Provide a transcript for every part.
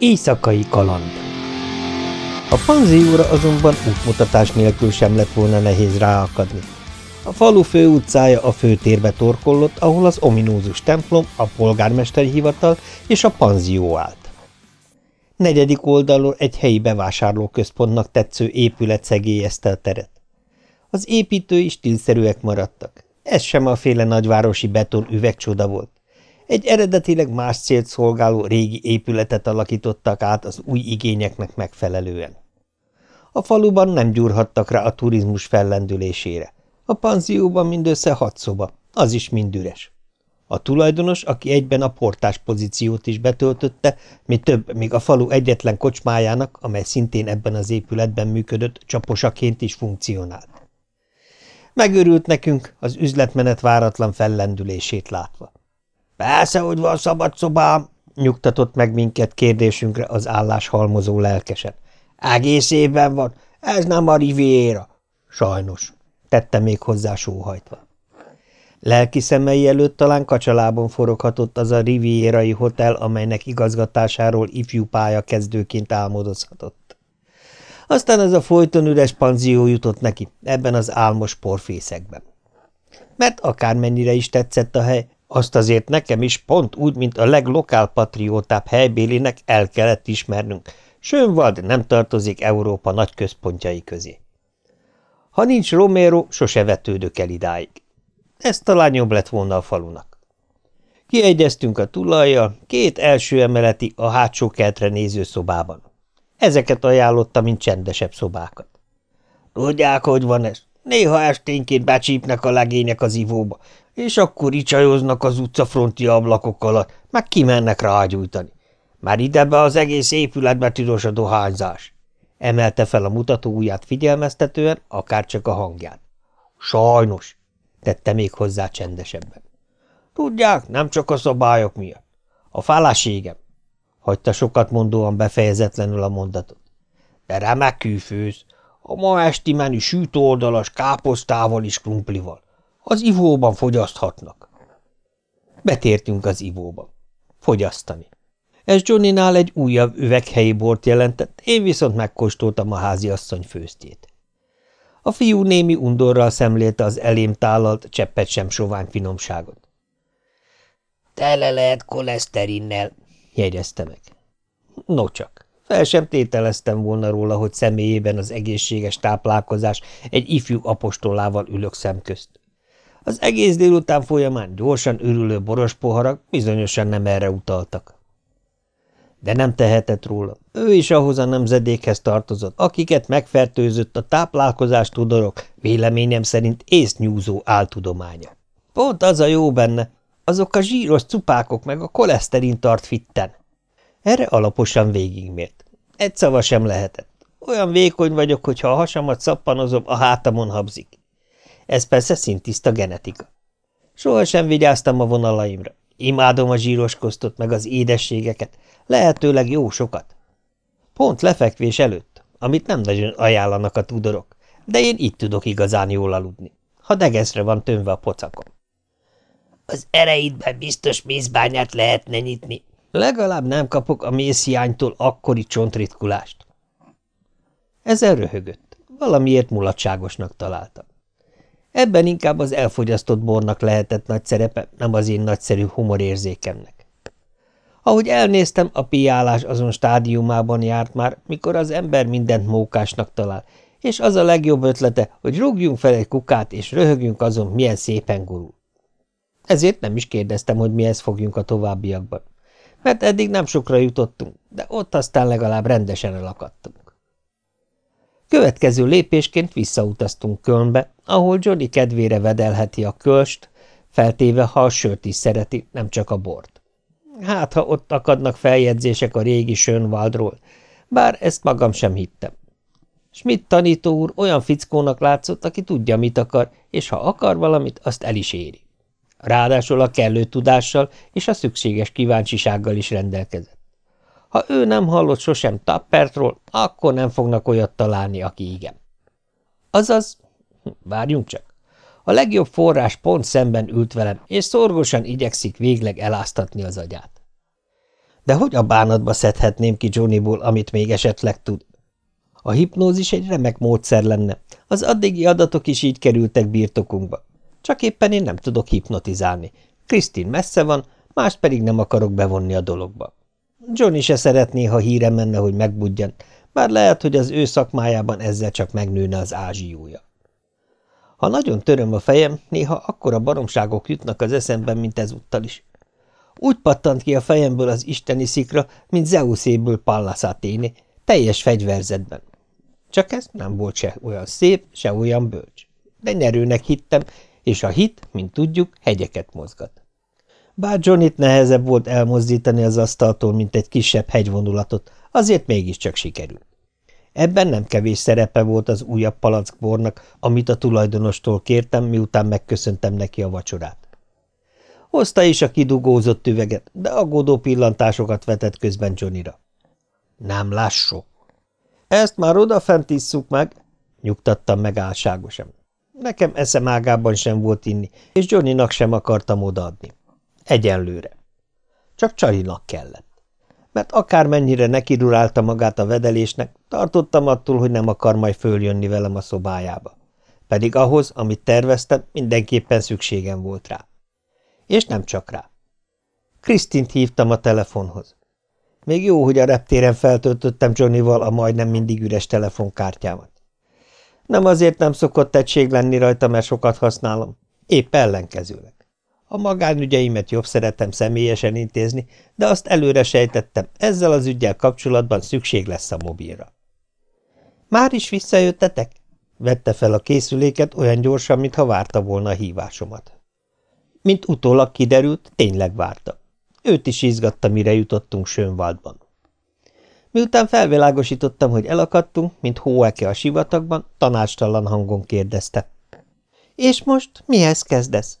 Éjszakai kaland A panzióra azonban útmutatás nélkül sem lett volna nehéz ráakadni. A falu főutcája a főtérbe torkollott, ahol az ominózus templom, a polgármesteri hivatal és a panzió állt. Negyedik oldalon egy helyi bevásárlóközpontnak tetsző épület szegélyezte a teret. Az építői stílszerűek maradtak. Ez sem a féle nagyvárosi beton üvegcsoda volt. Egy eredetileg más célt szolgáló régi épületet alakítottak át az új igényeknek megfelelően. A faluban nem gyúrhattak rá a turizmus fellendülésére. A panzióban mindössze hat szoba, az is mind üres. A tulajdonos, aki egyben a portás pozíciót is betöltötte, mi több, még a falu egyetlen kocsmájának, amely szintén ebben az épületben működött, csaposaként is funkcionált. Megörült nekünk az üzletmenet váratlan fellendülését látva. Persze, hogy van szabad szobám, nyugtatott meg minket kérdésünkre az állás halmozó lelkesen. Egész évben van, ez nem a riviera. Sajnos, tette még hozzá sóhajtva. Lelki szemei előtt talán kacsalában foroghatott az a rivierai hotel, amelynek igazgatásáról ifjú pálya kezdőként álmodozhatott. Aztán ez a folyton üres panzió jutott neki, ebben az álmos porfészekben. Mert akármennyire is tetszett a hely, azt azért nekem is pont úgy, mint a leglokálpatriótább helybélinek el kellett ismernünk. Sönvald nem tartozik Európa nagy központjai közé. Ha nincs Romero, sose vetődök el idáig. Ez talán jobb lett volna a falunak. Kiegyeztünk a tulajjal, két első emeleti a hátsó kertre néző szobában. Ezeket ajánlotta, mint csendesebb szobákat. Tudják, hogy van ez? Néha esténként becsípnek a legények az ivóba, és akkor icsajoznak az utcafronti ablakok alatt, meg kimennek rágyújtani. Már idebe az egész épületbe tilos a dohányzás. Emelte fel a mutató ujját figyelmeztetően, akárcsak a hangján. Sajnos, tette még hozzá csendesebben. Tudják, nem csak a szabályok miatt. A fáláségem. Hagyta sokat mondóan befejezetlenül a mondatot. De remekű főz. A ma esti menü sütőoldalas káposztával és krumplival. Az ivóban fogyaszthatnak. Betértünk az ivóba. Fogyasztani. Ez Johnnynál egy újabb üveghelyi bort jelentett, én viszont megkóstoltam a háziasszony főztjét. A fiú némi undorral szemlélte az elém tálalt, cseppet sem sovány finomságot. – Tele lehet koleszterinnel, jegyezte meg. Nocsak. Fel sem tételeztem volna róla, hogy személyében az egészséges táplálkozás egy ifjú apostolával ülök szemközt. Az egész délután folyamán gyorsan ürülő boros poharak bizonyosan nem erre utaltak. De nem tehetett róla. Ő is ahhoz a nemzedékhez tartozott, akiket megfertőzött a táplálkozás tudorok, véleményem szerint észnyúzó áltudománya. Pont az a jó benne, azok a zsíros cupákok meg a koleszterin tart fitten. Erre alaposan végigmért. Egy szava sem lehetett. Olyan vékony vagyok, hogy ha a hasamat szappanozom, a hátamon habzik. Ez persze szintiszta genetika. Soha sem vigyáztam a vonalaimra. Imádom a zsíros kosztot meg az édességeket, lehetőleg jó sokat. Pont lefekvés előtt, amit nem nagyon ajánlanak a tudorok, de én így tudok igazán jól aludni, ha degeszre van tömve a pocakom. Az ereidben biztos mézbányát lehetne nyitni. Legalább nem kapok a mézhiánytól akkori csontritkulást. Ezzel röhögött. Valamiért mulatságosnak találtam. Ebben inkább az elfogyasztott bornak lehetett nagy szerepe, nem az én nagyszerű humorérzékemnek. Ahogy elnéztem, a piálás azon stádiumában járt már, mikor az ember mindent mókásnak talál, és az a legjobb ötlete, hogy rúgjunk fel egy kukát, és röhögjünk azon, milyen szépen gurul. Ezért nem is kérdeztem, hogy mihez fogjunk a továbbiakban, mert eddig nem sokra jutottunk, de ott aztán legalább rendesen elakadtunk. Következő lépésként visszautaztunk Kölnbe, ahol Johnny kedvére vedelheti a kölst, feltéve, ha a sört is szereti, nem csak a bort. Hát, ha ott akadnak feljegyzések a régi Sönwaldról, bár ezt magam sem hittem. Schmidt tanító úr olyan fickónak látszott, aki tudja, mit akar, és ha akar valamit, azt el is éri. Ráadásul a kellő tudással és a szükséges kíváncsisággal is rendelkezett. Ha ő nem hallott sosem Tappertról, akkor nem fognak olyat találni, aki igen. Azaz, várjunk csak, a legjobb forrás pont szemben ült velem, és szorgosan igyekszik végleg eláztatni az agyát. De hogy a bánatba szedhetném ki Johnnyból, amit még esetleg tud? A hipnózis egy remek módszer lenne. Az addigi adatok is így kerültek birtokunkba. Csak éppen én nem tudok hipnotizálni. Krisztin messze van, más pedig nem akarok bevonni a dologba. Johnny se szeretné, ha híre menne, hogy megbudjan, bár lehet, hogy az ő szakmájában ezzel csak megnőne az ázsiója. Ha nagyon töröm a fejem, néha akkora baromságok jutnak az eszemben, mint ezúttal is. Úgy pattant ki a fejemből az isteni szikra, mint Zeuszéből Pallas teljes fegyverzetben. Csak ez nem volt se olyan szép, se olyan bölcs. De nyerőnek hittem, és a hit, mint tudjuk, hegyeket mozgat. Bár Johnnyt nehezebb volt elmozdítani az asztaltól, mint egy kisebb hegyvonulatot, azért mégiscsak sikerült. Ebben nem kevés szerepe volt az újabb palackbornak, amit a tulajdonostól kértem, miután megköszöntem neki a vacsorát. Hozta is a kidugózott üveget, de aggódó pillantásokat vetett közben Johnnyra. Nem lássuk. Ezt már odafent isszuk meg, nyugtattam meg álságosan. Nekem eszem ágában sem volt inni, és Johnnynak sem akartam odaadni. Egyenlőre. Csak Csalinak kellett. Mert akármennyire nekidurálta magát a vedelésnek, tartottam attól, hogy nem akar majd följönni velem a szobájába. Pedig ahhoz, amit terveztem, mindenképpen szükségem volt rá. És nem csak rá. Krisztint hívtam a telefonhoz. Még jó, hogy a reptéren feltöltöttem Johnnyval a majdnem mindig üres telefonkártyámat. Nem azért nem szokott egység lenni rajta, mert sokat használom, épp ellenkezőleg. A magánügyeimet jobb szeretem személyesen intézni, de azt előre sejtettem, ezzel az ügyel kapcsolatban szükség lesz a mobilra. – Már is visszajöttetek? – vette fel a készüléket olyan gyorsan, mintha várta volna a hívásomat. Mint utólag kiderült, tényleg várta. Őt is izgatta, mire jutottunk Sönvaldban. Miután felvilágosítottam, hogy elakadtunk, mint hóeke a sivatagban, tanácstalan hangon kérdezte. – És most mihez kezdesz?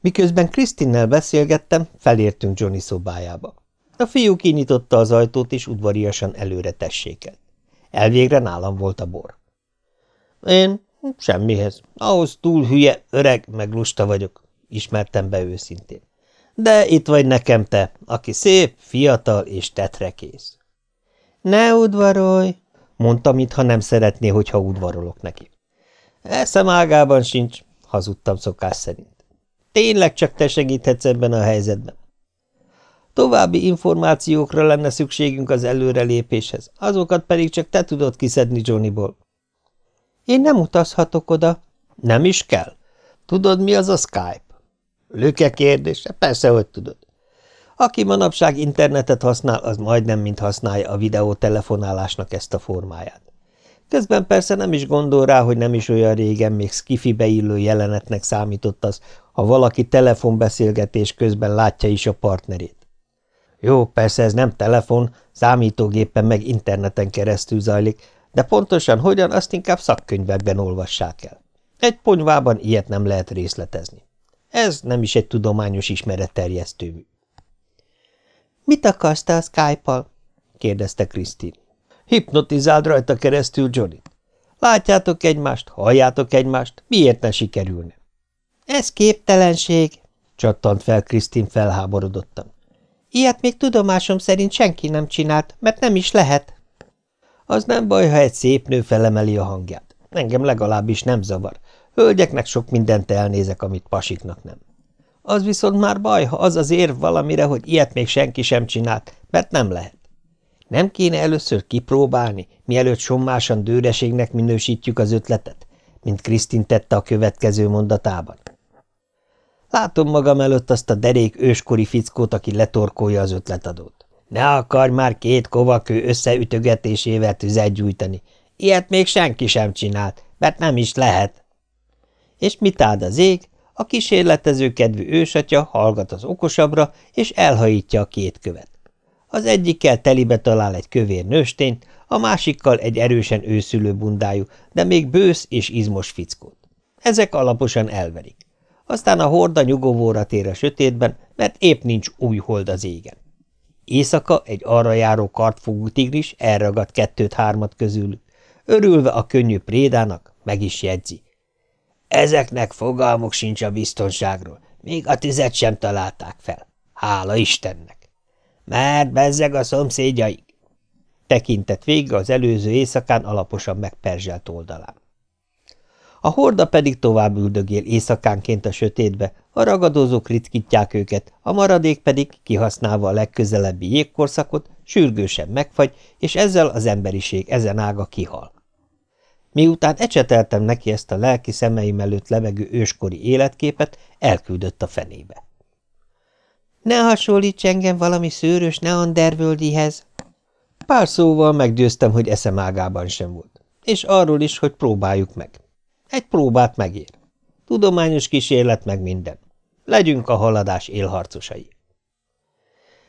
Miközben Krisztinnel beszélgettem, felértünk Johnny szobájába. A fiú kinyitotta az ajtót, és udvariasan előre tessékelt. Elvégre nálam volt a bor. Én semmihez. Ahhoz túl hülye, öreg, meg lusta vagyok, ismertem be őszintén. De itt vagy nekem te, aki szép, fiatal és tetrekész. Ne udvarolj, mondta, mintha nem szeretné, hogyha udvarolok neki. Eszem ágában sincs, hazudtam szokás szerint. Tényleg csak te segíthetsz ebben a helyzetben. További információkra lenne szükségünk az előrelépéshez, azokat pedig csak te tudod kiszedni Johnnyból. Én nem utazhatok oda. Nem is kell. Tudod, mi az a Skype? Lüke kérdése? Persze, hogy tudod. Aki manapság internetet használ, az majdnem mint használja a videótelefonálásnak ezt a formáját. Közben persze nem is gondol rá, hogy nem is olyan régen még skifibe illő jelenetnek számított az, ha valaki telefonbeszélgetés közben látja is a partnerét. Jó, persze ez nem telefon, számítógépen meg interneten keresztül zajlik, de pontosan hogyan, azt inkább szakkönyvekben olvassák el. Egy ponyvában ilyet nem lehet részletezni. Ez nem is egy tudományos ismeretterjesztő mű. – Mit akarsz te a Skype-al? – kérdezte Krisztin. – Hipnotizáld rajta keresztül Johnny. Látjátok egymást, halljátok egymást, miért ne sikerülne? – Ez képtelenség – csattant fel Krisztin felháborodottan. – Ilyet még tudomásom szerint senki nem csinált, mert nem is lehet. – Az nem baj, ha egy szép nő felemeli a hangját. Engem legalábbis nem zavar. Hölgyeknek sok mindent elnézek, amit pasiknak nem. Az viszont már baj, ha az az érv valamire, hogy ilyet még senki sem csinált, mert nem lehet. Nem kéne először kipróbálni, mielőtt sommásan dőreségnek minősítjük az ötletet, mint Krisztin tette a következő mondatában. Látom magam előtt azt a derék őskori fickót, aki letorkolja az ötletadót. Ne akarj már két kovakő összeütögetésével tüzet gyújtani. Ilyet még senki sem csinált, mert nem is lehet. És mit áld az ég? A kísérletező kedvű ősatya hallgat az okosabbra, és elhajítja a két követ. Az egyikkel telibe talál egy kövér nőstényt, a másikkal egy erősen őszülő bundájú, de még bősz és izmos fickót. Ezek alaposan elverik. Aztán a horda nyugovóra tér a sötétben, mert épp nincs új hold az égen. Éjszaka egy arra járó kartfogú tigris elragad kettőt-hármat közülük. Örülve a könnyű prédának, meg is jegyzi. Ezeknek fogalmuk sincs a biztonságról, még a tüzet sem találták fel. Hála Istennek! Mert bezzeg a szomszédjaik! Tekintett végig az előző éjszakán alaposan megperzselt oldalán. A horda pedig tovább üldögél éjszakánként a sötétbe, a ragadozók ritkítják őket, a maradék pedig, kihasználva a legközelebbi jégkorszakot, sürgősen megfagy, és ezzel az emberiség ezen ága kihal. Miután ecseteltem neki ezt a lelki szemeim előtt levegő őskori életképet, elküldött a fenébe. Ne hasonlíts engem valami szőrös neandervöldihez. Pár szóval meggyőztem, hogy eszem ágában sem volt. És arról is, hogy próbáljuk meg. Egy próbát megér. Tudományos kísérlet meg minden. Legyünk a haladás élharcosai.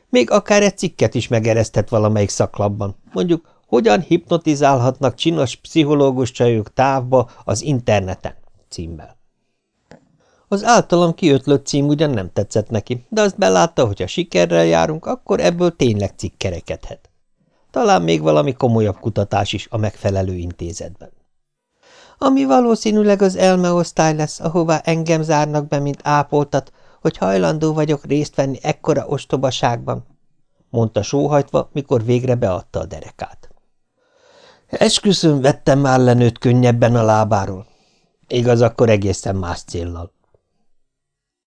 Még akár egy cikket is megeresztett valamelyik szaklapban, mondjuk, hogyan hipnotizálhatnak csinos pszichológus csajok távba az interneten címmel. Az általam kiötlött cím ugyan nem tetszett neki, de azt belátta, hogy ha sikerrel járunk, akkor ebből tényleg cikk kerekedhet. Talán még valami komolyabb kutatás is a megfelelő intézetben. Ami valószínűleg az elmeosztály lesz, ahová engem zárnak be, mint ápoltat, hogy hajlandó vagyok részt venni ekkora ostobaságban, mondta sóhajtva, mikor végre beadta a derekát. Esküszöm, vettem már lenőtt könnyebben a lábáról. Igaz, akkor egészen más céllal.